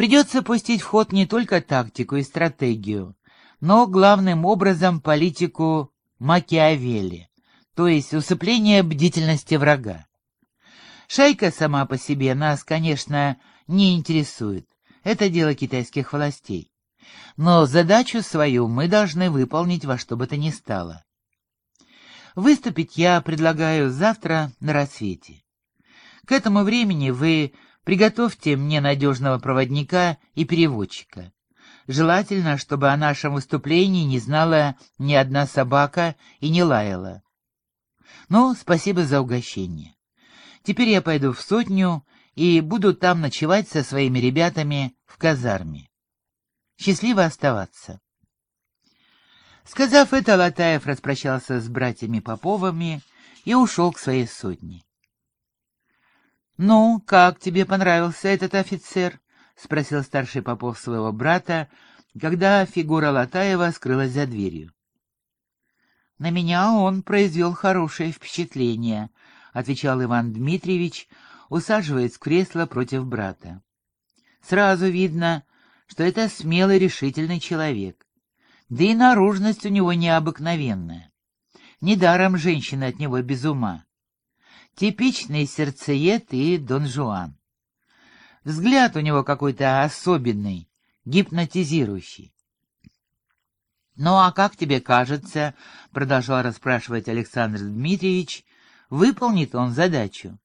Придется пустить в ход не только тактику и стратегию, но главным образом политику Макиавелли, то есть усыпление бдительности врага. Шайка сама по себе нас, конечно, не интересует. Это дело китайских властей. Но задачу свою мы должны выполнить во что бы то ни стало. Выступить я предлагаю завтра на рассвете. К этому времени вы приготовьте мне надежного проводника и переводчика. Желательно, чтобы о нашем выступлении не знала ни одна собака и не лаяла. Ну, спасибо за угощение. Теперь я пойду в сотню и буду там ночевать со своими ребятами в казарме. Счастливо оставаться. Сказав это, Латаев распрощался с братьями Поповыми и ушел к своей сотне. «Ну, как тебе понравился этот офицер?» — спросил старший Попов своего брата, когда фигура Латаева скрылась за дверью. «На меня он произвел хорошее впечатление», — отвечал Иван Дмитриевич, усаживаясь в кресло против брата. «Сразу видно, что это смелый, решительный человек. Да и наружность у него необыкновенная. Недаром женщина от него без ума. Типичный сердцеед и Дон Жуан. Взгляд у него какой-то особенный, гипнотизирующий. «Ну а как тебе кажется, — продолжал расспрашивать Александр Дмитриевич, — выполнит он задачу?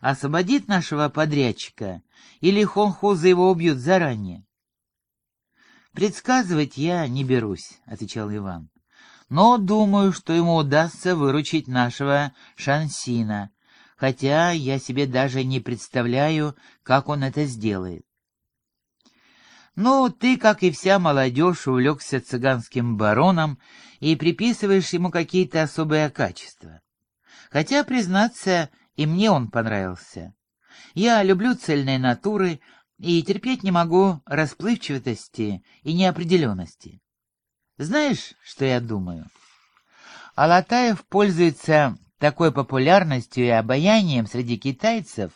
Освободит нашего подрядчика или хонхузы его убьют заранее?» «Предсказывать я не берусь», — отвечал Иван. «Но думаю, что ему удастся выручить нашего Шансина, хотя я себе даже не представляю, как он это сделает. Ну, ты, как и вся молодежь, увлекся цыганским бароном и приписываешь ему какие-то особые качества. Хотя, признаться, и мне он понравился. Я люблю цельные натуры, и терпеть не могу расплывчатости и неопределенности. Знаешь, что я думаю? Алатаев пользуется такой популярностью и обаянием среди китайцев,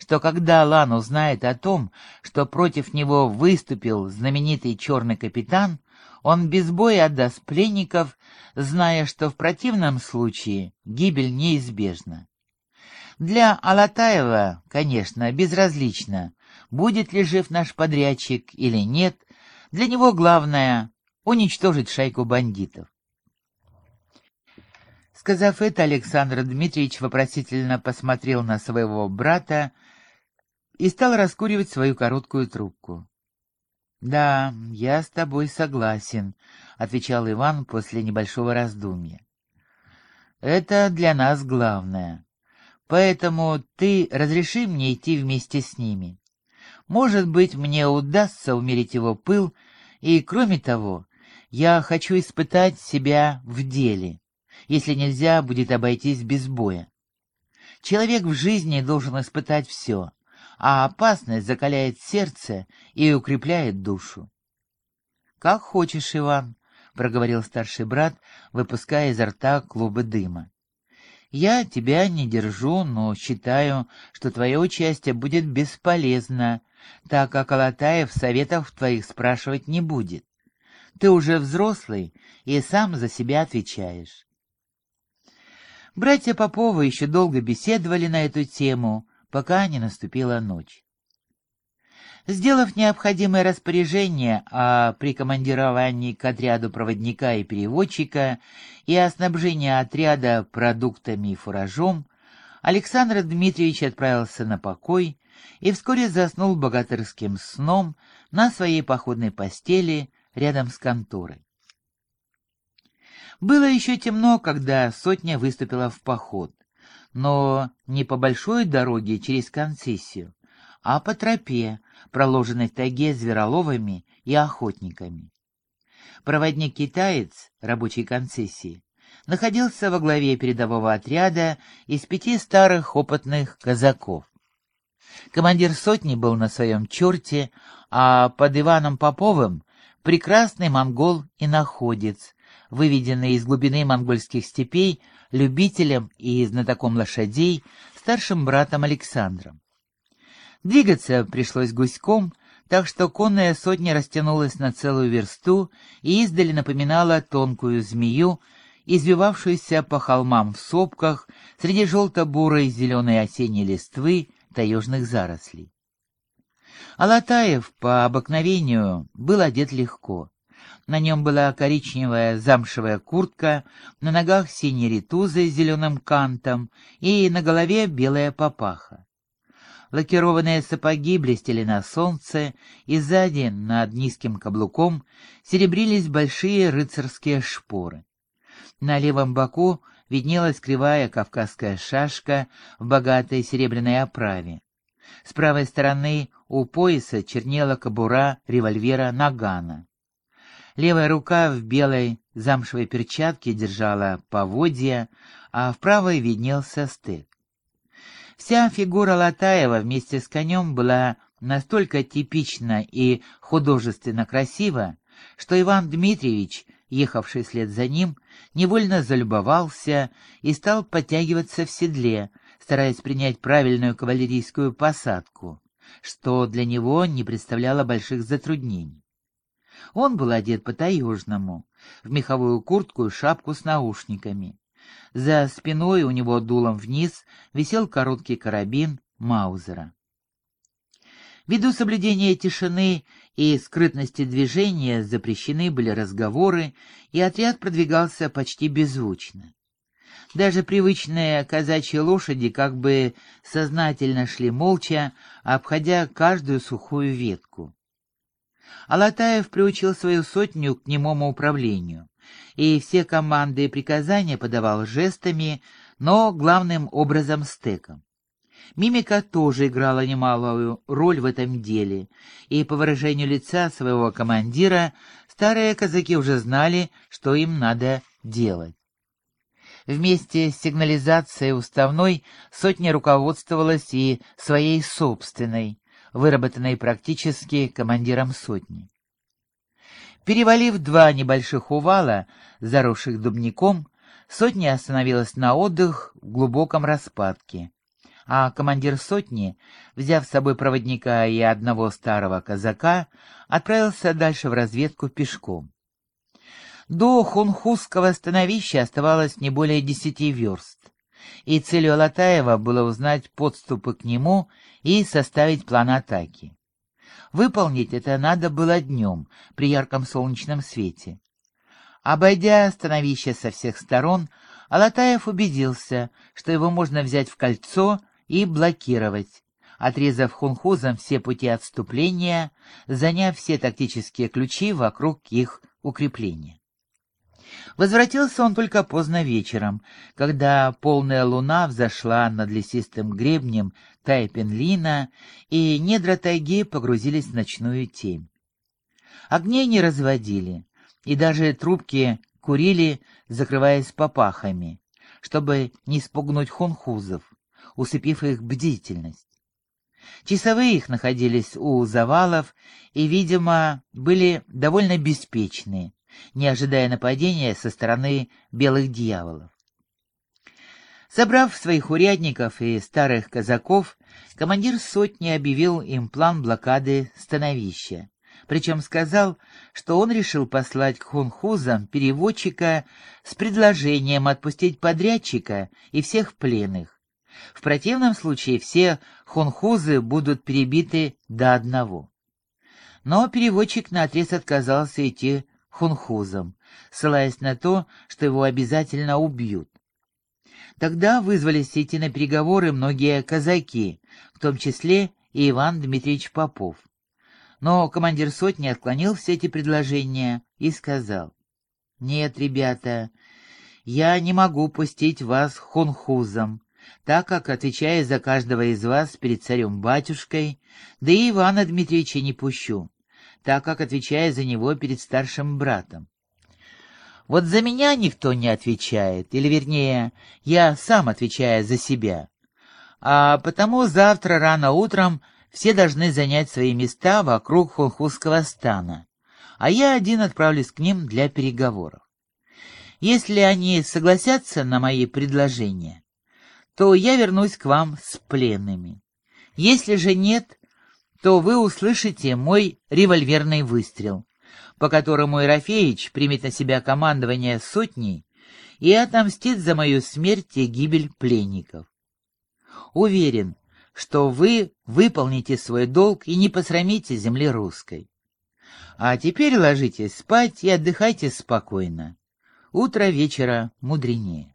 что когда Лан узнает о том, что против него выступил знаменитый черный капитан, он без боя отдаст пленников, зная, что в противном случае гибель неизбежна. Для Алатаева, конечно, безразлично, будет ли жив наш подрядчик или нет, для него главное — уничтожить шайку бандитов. Сказав это, Александр Дмитриевич вопросительно посмотрел на своего брата и стал раскуривать свою короткую трубку. «Да, я с тобой согласен», — отвечал Иван после небольшого раздумья. «Это для нас главное. Поэтому ты разреши мне идти вместе с ними. Может быть, мне удастся умерить его пыл, и, кроме того, я хочу испытать себя в деле, если нельзя будет обойтись без боя. Человек в жизни должен испытать все, а опасность закаляет сердце и укрепляет душу. «Как хочешь, Иван», — проговорил старший брат, выпуская изо рта клубы дыма. «Я тебя не держу, но считаю, что твое участие будет бесполезно, так как Алатаев советов твоих спрашивать не будет. Ты уже взрослый и сам за себя отвечаешь. Братья Поповы еще долго беседовали на эту тему, пока не наступила ночь. Сделав необходимое распоряжение о прикомандировании к отряду проводника и переводчика и о снабжении отряда продуктами и фуражом, Александр Дмитриевич отправился на покой и вскоре заснул богатырским сном на своей походной постели рядом с конторой. Было еще темно, когда сотня выступила в поход, но не по большой дороге через концессию, а по тропе, проложенной в тайге звероловыми и охотниками. Проводник-китаец рабочей концессии находился во главе передового отряда из пяти старых опытных казаков. Командир сотни был на своем черте, а под Иваном Поповым прекрасный монгол и находец, выведенный из глубины монгольских степей любителем и знатоком лошадей, старшим братом Александром. Двигаться пришлось гуськом, так что конная сотня растянулась на целую версту и издали напоминала тонкую змею, извивавшуюся по холмам в сопках среди желто-бурой зеленой осенней листвы таежных зарослей. Алатаев по обыкновению был одет легко. На нем была коричневая замшевая куртка, на ногах синие ритузы с зеленым кантом и на голове белая папаха. Лакированные сапоги блестели на солнце, и сзади, над низким каблуком, серебрились большие рыцарские шпоры. На левом боку виднелась кривая кавказская шашка в богатой серебряной оправе. С правой стороны у пояса чернела кобура револьвера Нагана. Левая рука в белой замшевой перчатке держала поводья, а в правой виднелся стык. Вся фигура Латаева вместе с конем была настолько типична и художественно красива, что Иван Дмитриевич, ехавший вслед за ним, невольно залюбовался и стал подтягиваться в седле, стараясь принять правильную кавалерийскую посадку, что для него не представляло больших затруднений. Он был одет по-таежному, в меховую куртку и шапку с наушниками. За спиной у него дулом вниз висел короткий карабин Маузера. Ввиду соблюдения тишины и скрытности движения запрещены были разговоры, и отряд продвигался почти беззвучно. Даже привычные казачьи лошади как бы сознательно шли молча, обходя каждую сухую ветку. Алатаев приучил свою сотню к немому управлению, и все команды и приказания подавал жестами, но главным образом стеком. Мимика тоже играла немалую роль в этом деле, и по выражению лица своего командира старые казаки уже знали, что им надо делать. Вместе с сигнализацией уставной сотня руководствовалась и своей собственной, выработанной практически командиром сотни. Перевалив два небольших увала, заросших дубником, сотня остановилась на отдых в глубоком распадке, а командир сотни, взяв с собой проводника и одного старого казака, отправился дальше в разведку пешком. До Хунхузского становища оставалось не более десяти верст, и целью Алатаева было узнать подступы к нему и составить план атаки. Выполнить это надо было днем, при ярком солнечном свете. Обойдя становище со всех сторон, Алатаев убедился, что его можно взять в кольцо и блокировать, отрезав хунхузам все пути отступления, заняв все тактические ключи вокруг их укрепления. Возвратился он только поздно вечером, когда полная луна взошла над лесистым гребнем Тайпенлина, и недра тайги погрузились в ночную тень. Огней не разводили, и даже трубки курили, закрываясь попахами, чтобы не спугнуть хунхузов, усыпив их бдительность. Часовые их находились у завалов и, видимо, были довольно беспечны, не ожидая нападения со стороны белых дьяволов. Собрав своих урядников и старых казаков, командир сотни объявил им план блокады становища. Причем сказал, что он решил послать к хунхузам переводчика с предложением отпустить подрядчика и всех пленных. В противном случае все хунхузы будут перебиты до одного. Но переводчик наотрез отказался идти хунхузом, ссылаясь на то, что его обязательно убьют. Тогда вызвались идти на переговоры многие казаки, в том числе и Иван Дмитриевич Попов. Но командир сотни отклонил все эти предложения и сказал, «Нет, ребята, я не могу пустить вас хунхузом, так как, отвечая за каждого из вас перед царем-батюшкой, да и Ивана Дмитриевича не пущу так как отвечая за него перед старшим братом. Вот за меня никто не отвечает, или вернее, я сам отвечаю за себя. А потому завтра рано утром все должны занять свои места вокруг хунхузского стана, а я один отправлюсь к ним для переговоров. Если они согласятся на мои предложения, то я вернусь к вам с пленными. Если же нет, то вы услышите мой револьверный выстрел, по которому Ерофеич примет на себя командование сотней и отомстит за мою смерть и гибель пленников. Уверен, что вы выполните свой долг и не посрамите земли русской. А теперь ложитесь спать и отдыхайте спокойно. Утро вечера мудренее.